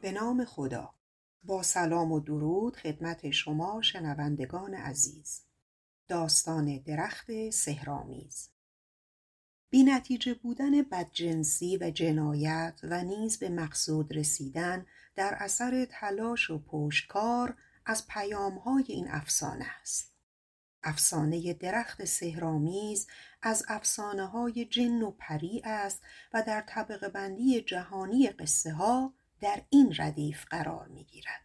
به نام خدا. با سلام و درود خدمت شما شنوندگان عزیز. داستان درخت سحرآمیز. بی نتیجه بودن بدجنسی و جنایت و نیز به مقصود رسیدن در اثر تلاش و پشتکار از پیامهای این افسانه است. افسانه درخت سحرآمیز از افسانه های جن و پری است و در طبقه بندی جهانی قصه ها در این ردیف قرار می گیرد.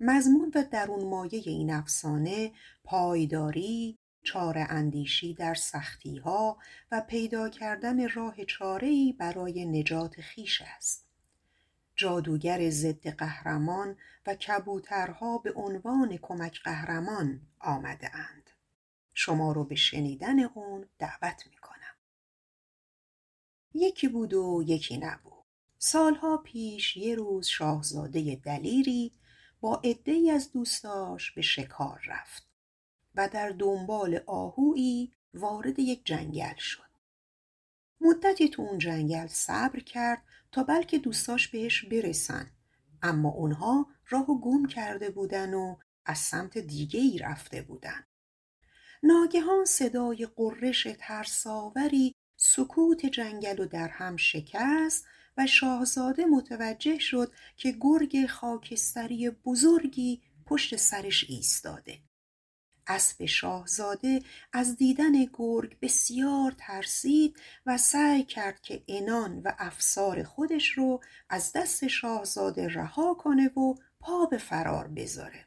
مضمون و درون مایه این افسانه پایداری، چاره اندیشی در سختی ها و پیدا کردن راه چاره‌ای برای نجات خیش است. جادوگر ضد قهرمان و کبوترها به عنوان کمک قهرمان آمده اند. شما رو به شنیدن اون دعوت می کنم. یکی بود و یکی نبود. سالها پیش یه روز شاهزاده دلیری با عدهای از دوستاش به شکار رفت و در دنبال آهویی وارد یک جنگل شد. مدتی تو اون جنگل صبر کرد تا بلکه دوستاش بهش برسن اما اونها راهو گم کرده بودن و از سمت دیگه ای رفته بودن. ناگهان صدای قررش ترساوری سکوت جنگل و در هم شکست و شاهزاده متوجه شد که گرگ خاکستری بزرگی پشت سرش ایستاده. اسب شاهزاده از دیدن گرگ بسیار ترسید و سعی کرد که انان و افسار خودش رو از دست شاهزاده رها کنه و پا به فرار بذاره.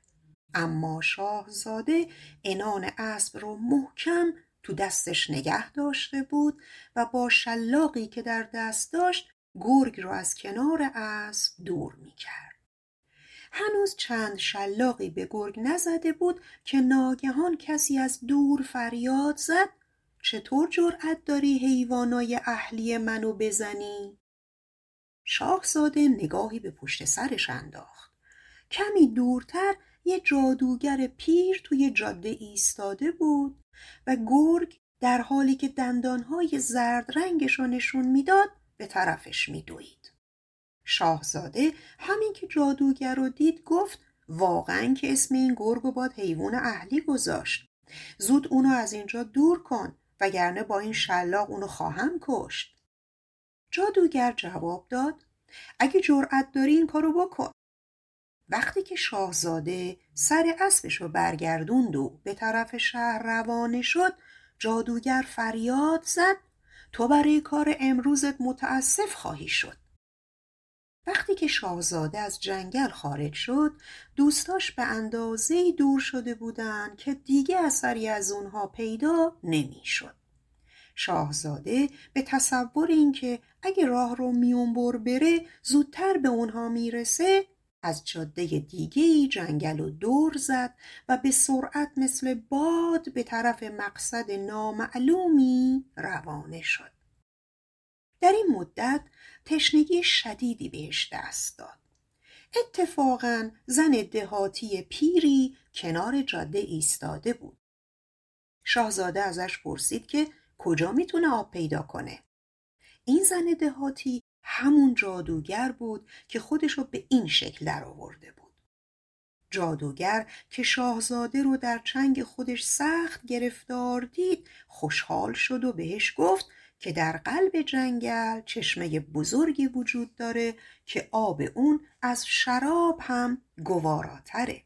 اما شاهزاده انان اسب رو محکم تو دستش نگه داشته بود و با شلاقی که در دست داشت گرگ را از کنار اسب دور می کرد. هنوز چند شلاقی به گرگ نزده بود که ناگهان کسی از دور فریاد زد چطور جرأت داری حیوانای اهلی منو بزنی؟ شاهزاده نگاهی به پشت سرش انداخت. کمی دورتر یه جادوگر پیر توی جاده ایستاده بود و گرگ در حالی که دندانهای زرد رنگش نشون می‌داد به طرفش میدوید. شاهزاده همین که جادوگر رو دید گفت واقعا که اسم این گرگ و باد حیوان اهلی گذاشت. زود اونو از اینجا دور کن وگرنه با این شلاق اونو خواهم کشت. جادوگر جواب داد اگه جرأت داری این کارو بکن. وقتی که شاهزاده سر اسبش رو برگردوند و به طرف شهر روانه شد جادوگر فریاد زد تو برای کار امروزت متاسف خواهی شد وقتی که شاهزاده از جنگل خارج شد دوستاش به اندازه دور شده بودند که دیگه اثری از اونها پیدا نمی‌شد. شاهزاده به تصور اینکه اگه راه رو میونبر بره زودتر به اونها می‌رسه از جاده دیگه جنگل و دور زد و به سرعت مثل باد به طرف مقصد نامعلومی روانه شد. در این مدت تشنگی شدیدی بهش دست داد. اتفاقا زن دهاتی پیری کنار جاده ایستاده بود. شاهزاده ازش پرسید که کجا می‌تونه آب پیدا کنه. این زن دهاتی همون جادوگر بود که خودشو به این شکل در آورده بود. جادوگر که شاهزاده رو در چنگ خودش سخت گرفتار دید خوشحال شد و بهش گفت که در قلب جنگل چشمه بزرگی وجود داره که آب اون از شراب هم گواراتره.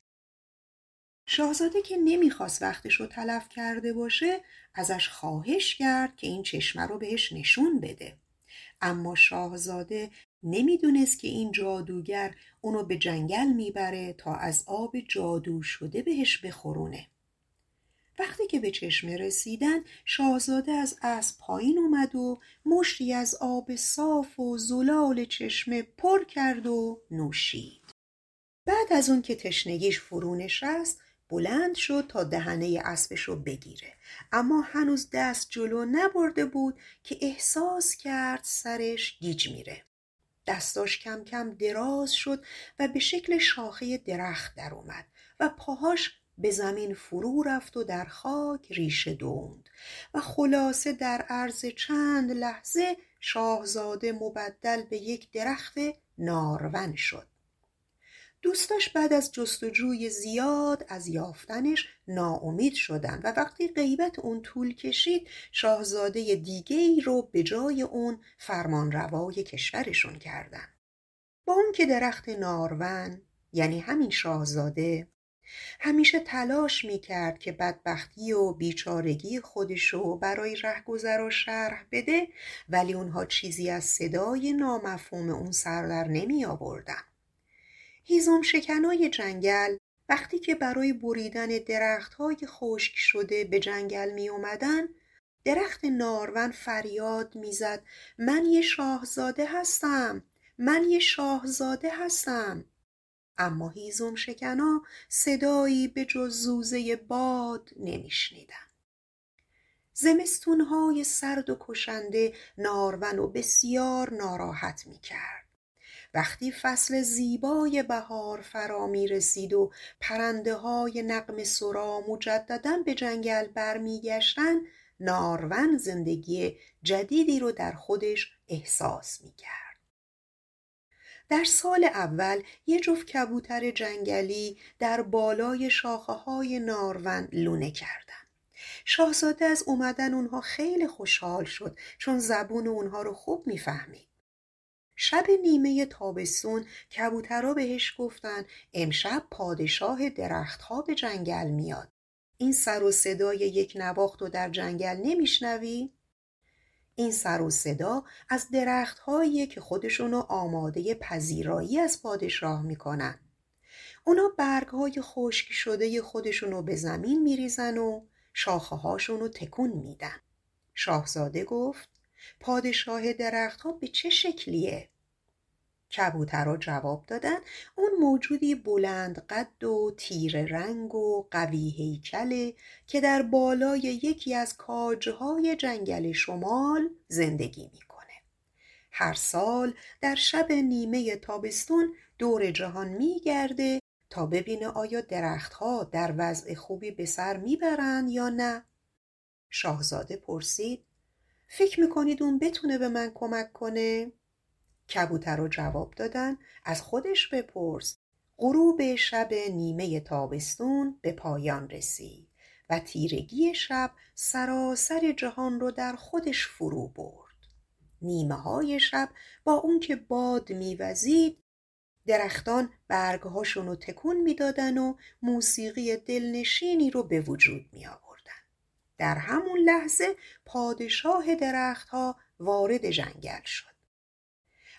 شاهزاده که نمی‌خواست وقتش رو تلف کرده باشه ازش خواهش کرد که این چشمه رو بهش نشون بده. اما شاهزاده نمی‌دونست که این جادوگر اونو به جنگل می‌بره تا از آب جادو شده بهش بخورونه. وقتی که به چشمه رسیدن شاهزاده از اسب پایین اومد و مشتی از آب صاف و زلال چشمه پر کرد و نوشید بعد از اون که تشنگیش فرو نشست بلند شد تا دهنه اسبش رو بگیره. اما هنوز دست جلو نبرده بود که احساس کرد سرش گیج میره. دستاش کم کم دراز شد و به شکل شاخه درخت در اومد و پاهاش به زمین فرو رفت و در خاک ریشه دوند و خلاصه در عرض چند لحظه شاهزاده مبدل به یک درخت نارون شد. دوستاش بعد از جستجوی زیاد از یافتنش ناامید شدن و وقتی غیبت اون طول کشید شاهزاده دیگه ای رو به جای اون فرمانروای کشورشون کردن با اون که درخت نارون یعنی همین شاهزاده همیشه تلاش می‌کرد که بدبختی و بیچارگی خودشو برای رهگذرا شرح بده ولی اونها چیزی از صدای نامفهوم اون سر در نمی آوردن. هیزم شکنای جنگل. وقتی که برای بریدن درختهای خشک شده به جنگل می اومدن درخت نارون فریاد می‌زد. من یه شاهزاده هستم. من یه شاهزاده هستم. اما هیزم شکنا صدایی به جز زوزه باد نمیشنیدن. زمستونهای سرد و کشنده نارون و بسیار ناراحت می‌کرد. وقتی فصل زیبای بهار فرا می رسید و پرنده های نقم سرا مجددا به جنگل برمیگشتن نارون زندگی جدیدی رو در خودش احساس می کرد. در سال اول یه جفت کبوتر جنگلی در بالای شاخه های نارون لونه کردن. شاهزاده از اومدن اونها خیلی خوشحال شد چون زبون اونها رو خوب می‌فهمید. شب نیمه تابستون کبوترا بهش گفتن امشب پادشاه درختها به جنگل میاد. این سر و صدای یک نواخت و در جنگل نمیشنوی؟ این سر و صدا از درختهایی که خودشونو آماده پذیرایی از پادشاه می‌کنن. اونا برگهای خشک شده خودشونو به زمین میریزن و شاخه هاشونو تکون میدن. شاهزاده گفت پادشاه درختها به چه شکلیه؟ کبوترها جواب دادن اون موجودی بلند قد و تیر رنگ و قوی هیکله که در بالای یکی از کاجهای جنگل شمال زندگی می‌کنه. هر سال در شب نیمه تابستون دور جهان میگرده تا ببینه آیا درختها در وضع خوبی به سر می‌برند یا نه. شاهزاده پرسید فکر می‌کنید اون بتونه به من کمک کنه؟ کبوتر جواب دادن از خودش بپرس غروب شب نیمه تابستون به پایان رسید و تیرگی شب سراسر جهان رو در خودش فرو برد نیمه های شب با اون که باد میوزید درختان برگهاشون رو تکون می‌دادن و موسیقی دلنشینی رو به وجود می آوردن. در همون لحظه پادشاه درختها وارد جنگل شد.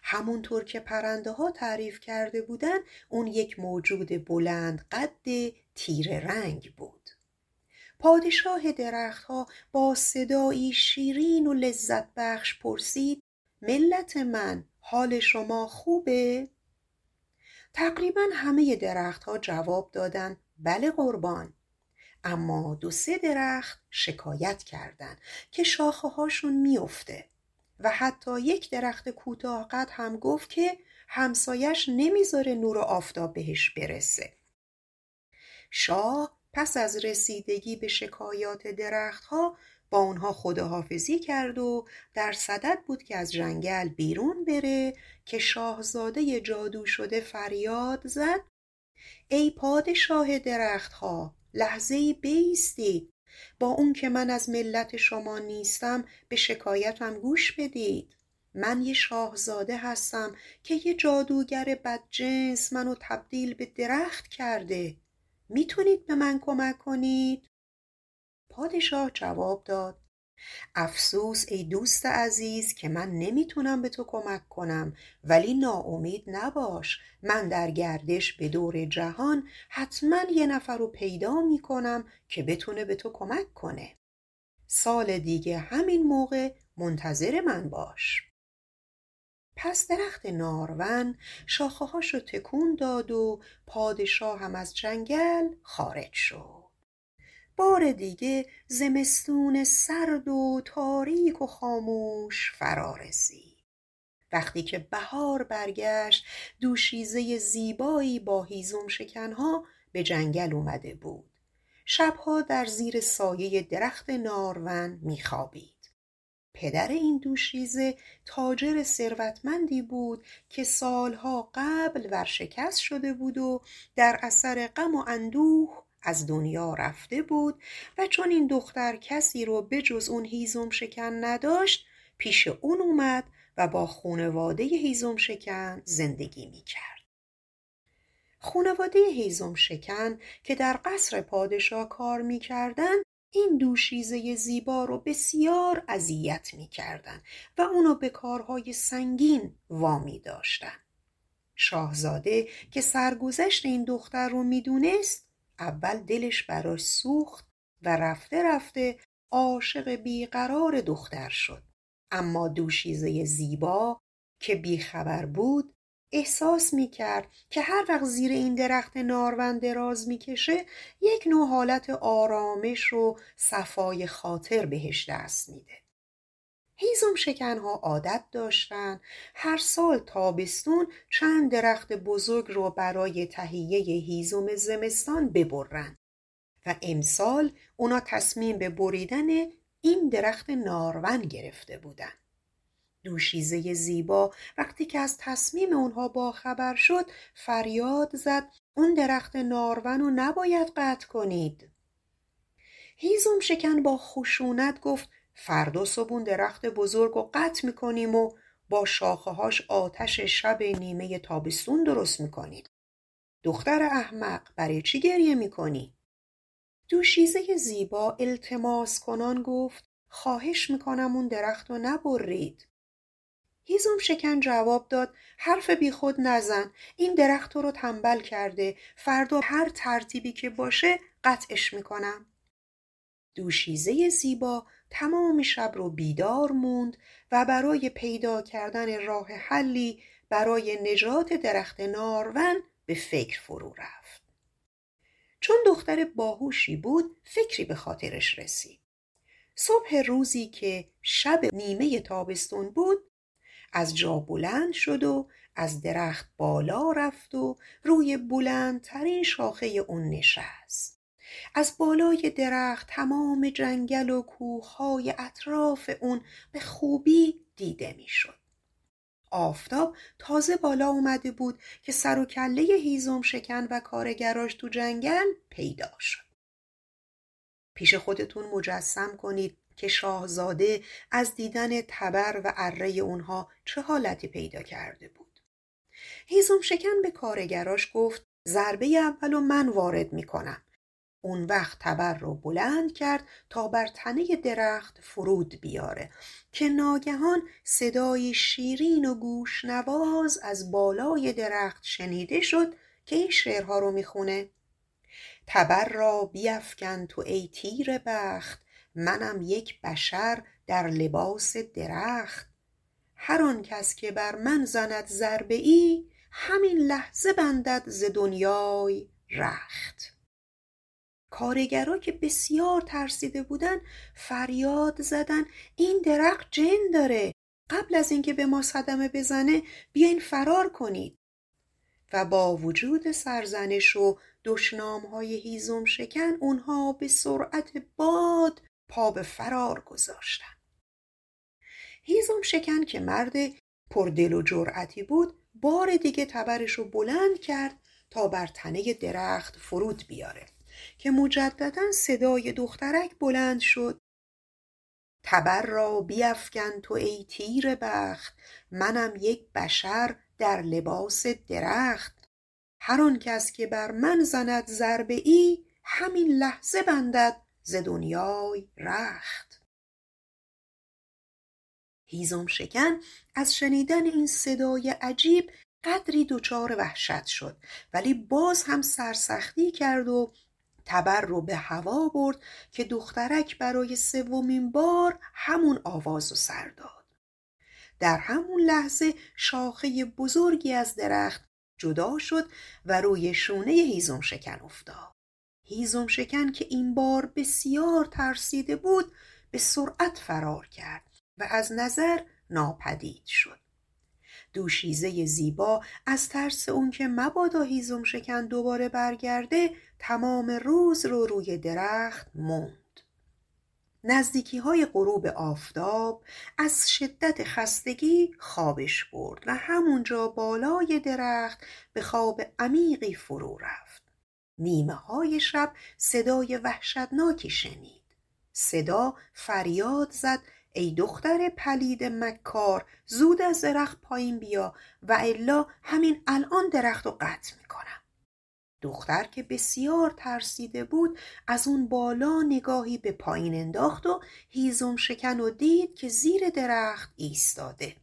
همونطور که پرنده ها تعریف کرده بودن اون یک موجود بلند قد تیر رنگ بود. پادشاه درختها با صدایی شیرین و لذت بخش پرسید ملت من حال شما خوبه؟ تقریبا همه درختها جواب دادن بله قربان اما دو سه درخت شکایت کردند که شاخه هاشون میافته. و حتی یک درخت کوتاه قد هم گفت که همسایش نمی‌ذاره نور آفتاب بهش برسه. شاه پس از رسیدگی به شکایات درختها با اونها خداحافظی کرد و در صدد بود که از جنگل بیرون بره که شاهزاده جادو شده فریاد زد. ای پادشاه درختها لحظه بیستید. با اون که من از ملت شما نیستم به شکایتم گوش بدید. من یه شاهزاده هستم که یه جادوگر بدجنس منو تبدیل به درخت کرده. می‌تونید به من کمک کنید؟ پادشاه جواب داد. افسوس ای دوست عزیز که من نمی‌تونم به تو کمک کنم. ولی ناامید نباش. من در گردش به دور جهان حتما یه نفر رو پیدا می‌کنم که بتونه به تو کمک کنه. سال دیگه همین موقع منتظر من باش. پس درخت نارون شاخه رو تکون داد و پادشاه هم از جنگل خارج شد. بار دیگه زمستون سرد و تاریک و خاموش فرا رسید وقتی که بهار برگشت دوشیزه زیبایی با هیزم شکنها به جنگل اومده بود. شبها در زیر سایه درخت نارون میخوابید. پدر این دوشیزه تاجر ثروتمندی بود که سالها قبل ورشکست شده بود و در اثر غم و اندوه از دنیا رفته بود و چون این دختر کسی رو به جز اون هیزم شکن نداشت پیش اون اومد و با خونواده هیزم شکن زندگی می کرد. خونواده هیزم شکن که در قصر پادشاه کار می کردن این دوشیزه زیبا رو بسیار اذیت می کردن و اونو به کارهای سنگین وامی داشتن. شاهزاده که سرگذشت این دختر رو می‌دونست اول دلش براش سوخت و رفته رفته عاشق بیقرار دختر شد. اما دوشیزه زیبا که بیخبر بود احساس می‌کرد که هر وقت زیر این درخت نارون دراز می‌کشه یک نوع حالت آرامش و صفای خاطر بهش دست میده. هیزم شکنها عادت داشتن. هر سال تابستون چند درخت بزرگ رو برای تهیه هیزم زمستان ببرن و امسال اونا تصمیم به بریدن این درخت نارون گرفته بودن. دوشیزه زیبا وقتی که از تصمیم اونها باخبر شد فریاد زد اون درخت نارون رو نباید قطع کنید. هیزم شکن با خشونت گفت فردا صبون درخت بزرگ و قطع می‌کنیم و با شاخهاش آتش شب نیمه تابستون درست می‌کنیم. دختر احمق برای چی گریه می‌کنی؟ دوشیزه زیبا التماس کنان گفت خواهش می‌کنم اون درخت رو نبرید. هیزم شکن جواب داد حرف بی خود نزن این درخت رو تنبل کرده فردا هر ترتیبی که باشه قطعش می‌کنم. دوشیزه زیبا تمام شب رو بیدار موند و برای پیدا کردن راه حلی برای نجات درخت نارون به فکر فرو رفت. چون دختر باهوشی بود فکری به خاطرش رسید. صبح روزی که شب نیمه تابستون بود از جا بلند شد و از درخت بالا رفت و روی بلندترین شاخه اون نشست. از بالای درخت تمام جنگل و کوههای اطراف اون به خوبی دیده می‌شد. آفتاب تازه بالا اومده بود که سر و کله هیزم شکن و کارگراش تو جنگل پیدا شد. پیش خودتون مجسم کنید که شاهزاده از دیدن تبر و اره اونها چه حالتی پیدا کرده بود. هیزم شکن به کارگراش گفت ضربه اول و من وارد می‌کنم. اون وقت تبر رو بلند کرد تا بر تنه درخت فرود بیاره که ناگهان صدای شیرین و گوشنواز از بالای درخت شنیده شد که این شعرها رو می‌خونه. تبر را بیفکن تو ای تیر بخت منم یک بشر در لباس درخت. هر آن کس که بر من زند ضربه ای همین لحظه بندد ز دنیای رخت. کارگرا که بسیار ترسیده بودن فریاد زدن این درخت جن داره. قبل از اینکه به ما صدمه بزنه بیاین فرار کنید. و با وجود سرزنش و دشنام های هیزم شکن اونها به سرعت باد پا به فرار گذاشتن. هیزم شکن که مرد پردل و جرأتی بود بار دیگه تبرش رو بلند کرد تا بر تنه درخت فرود بیاره. که مجددا صدای دخترک بلند شد. تبر را بیفکن تو ای تیر بخت منم یک بشر در لباس درخت. هر آن کس که بر من زند ضربه ای همین لحظه بندد ز دنیای رخت. هیزم شکن از شنیدن این صدای عجیب قدری دچار وحشت شد ولی باز هم سرسختی کرد و تبر رو به هوا برد که دخترک برای سومین بار همون آواز و سر داد. در همون لحظه شاخه بزرگی از درخت جدا شد و روی شونه هیزم شکن افتاد. هیزم شکن که این بار بسیار ترسیده بود به سرعت فرار کرد و از نظر ناپدید شد. دوشیزه زیبا از ترس اون که مبادا هیزم شکن دوباره برگرده تمام روز رو روی درخت موند. نزدیکی های غروب آفتاب از شدت خستگی خوابش برد و همونجا بالای درخت به خواب عمیقی فرو رفت. نیمه های شب صدای وحشتناکی شنید. صدا فریاد زد ای دختر پلید مکار زود از درخت پایین بیا و الا همین الان درخت رو قطع می‌کنم. دختر که بسیار ترسیده بود از اون بالا نگاهی به پایین انداخت و هیزم شکن و دید که زیر درخت ایستاده.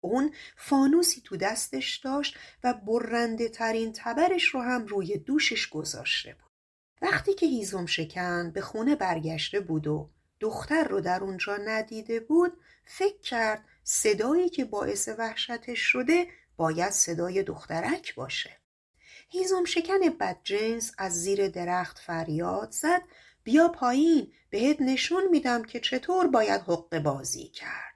اون فانوسی تو دستش داشت و برنده ترین تبرش رو هم روی دوشش گذاشته بود. وقتی که هیزم شکن به خونه برگشته بود و دختر رو در اونجا ندیده بود فکر کرد صدایی که باعث وحشتش شده باید صدای دخترک باشه. هیزم شکن بدجنس از زیر درخت فریاد زد بیا پایین بهت نشون میدم که چطور باید حق بازی کرد.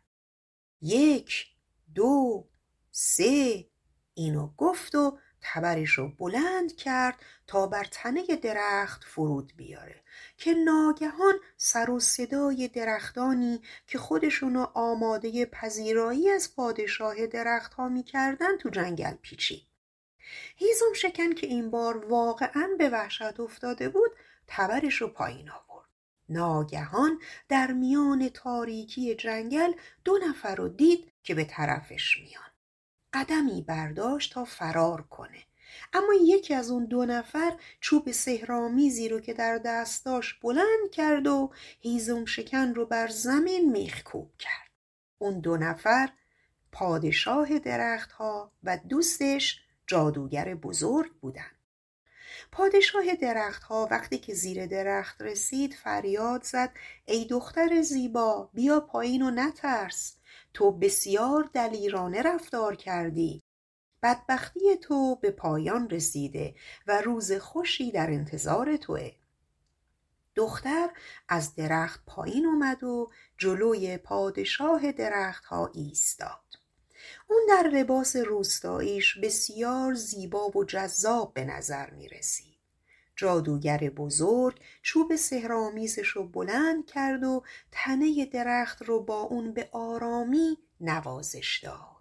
یک دو سه اینو گفت و تبرش رو بلند کرد تا بر تنه درخت فرود بیاره که ناگهان سر و صدای درختانی که خودشونو آماده پذیرایی از پادشاه درختها می‌کردن تو جنگل پیچید. هیزم شکن که این بار واقعا به وحشت افتاده بود تبرش رو پایین آورد. ناگهان در میان تاریکی جنگل دو نفر رو دید که به طرفش میان. قدمی برداشت تا فرار کنه. اما یکی از اون دو نفر چوب سهرامیزی رو که در دستاش بلند کرد و هیزم شکن رو بر زمین میخکوب کرد. اون دو نفر پادشاه درختها و دوستش جادوگر بزرگ بودن پادشاه درختها وقتی که زیر درخت رسید فریاد زد ای دختر زیبا بیا پایین و نترس تو بسیار دلیرانه رفتار کردی. بدبختی تو به پایان رسیده و روز خوشی در انتظار توه. دختر از درخت پایین اومد و جلوی پادشاه درختها ایستاد. اون در لباس روستاییش بسیار زیبا و جذاب به نظر می رسید. جادوگر بزرگ چوب سهرامیزش رو بلند کرد و تنه درخت رو با اون به آرامی نوازش داد.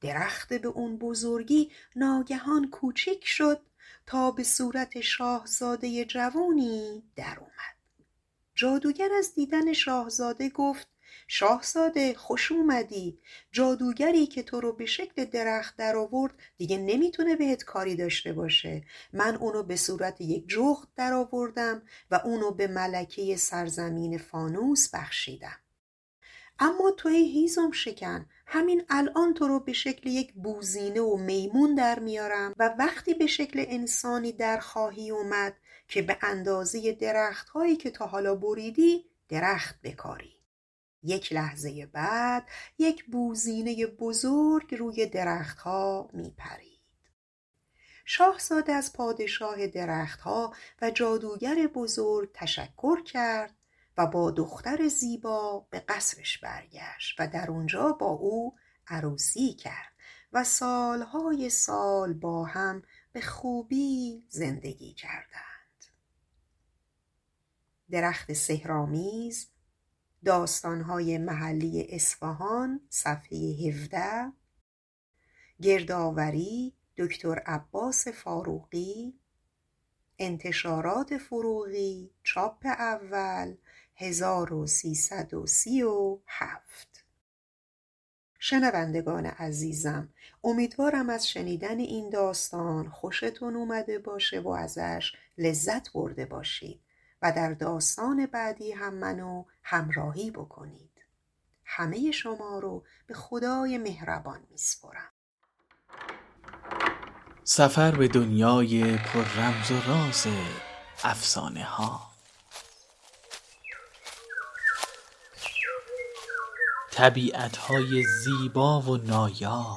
درخت به اون بزرگی ناگهان کوچک شد تا به صورت شاهزاده جوانی در اومد. جادوگر از دیدن شاهزاده گفت شاهزاده خوش اومدی. جادوگری که تو رو به شکل درخت در آورد دیگه نمی‌تونه بهت کاری داشته باشه. من اونو به صورت یک جغد در آوردم و اونو به ملکه سرزمین فانوس بخشیدم. اما توی هیزم شکن. همین الان تو رو به شکل یک بوزینه و میمون در میارم و وقتی به شکل انسانی در خواهی اومد که به اندازه درخت هایی که تا حالا بریدی درخت بکاری. یک لحظه بعد یک بوزینه بزرگ روی درختها می پرید. شاهزاده از پادشاه درختها و جادوگر بزرگ تشکر کرد و با دختر زیبا به قصرش برگشت و در اونجا با او عروسی کرد و سالهای سال با هم به خوبی زندگی کردند. درخت سهرامیز داستانهای محلی اصفهان صفحه 17 گردآوری دکتر عباس فاروقی. انتشارات فروغی چاپ اول 1337 شنوندگان عزیزم امیدوارم از شنیدن این داستان خوشتون اومده باشه و ازش لذت برده باشید. و در داستان بعدی هم منو همراهی بکنید. همه شما رو به خدای مهربان میسپرم سفر به دنیای پر رمز و راز افسانه ها. طبیعت های زیبا و نایاب.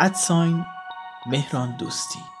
ادساین مهران دوستی.